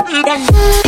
it.